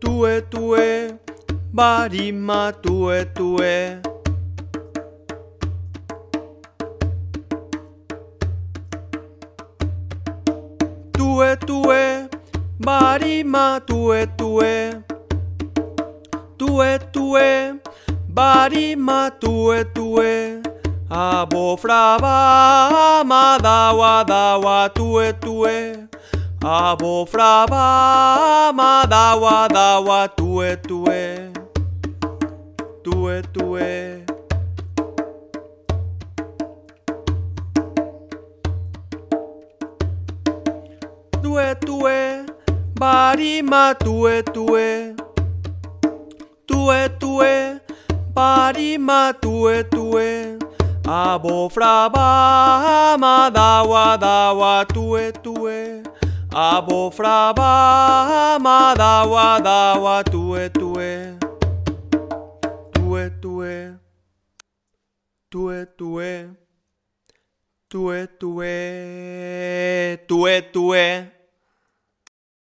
tue tue, barima tue tue. Tue tue, barima tue tue. Tue tue, barima tue tue. Abo fraba, madawa dawa tue tue. Abo fraba, madawa dawa tue tue. Tue tue. Tue tue, barima tue tue. Tue tue, barima tue tue. Abo fraba, madawa dawa tue tue. Abo fraba, madawa dawa tue tue. Tue tue. Tue tue. Tue tue. Tue tue.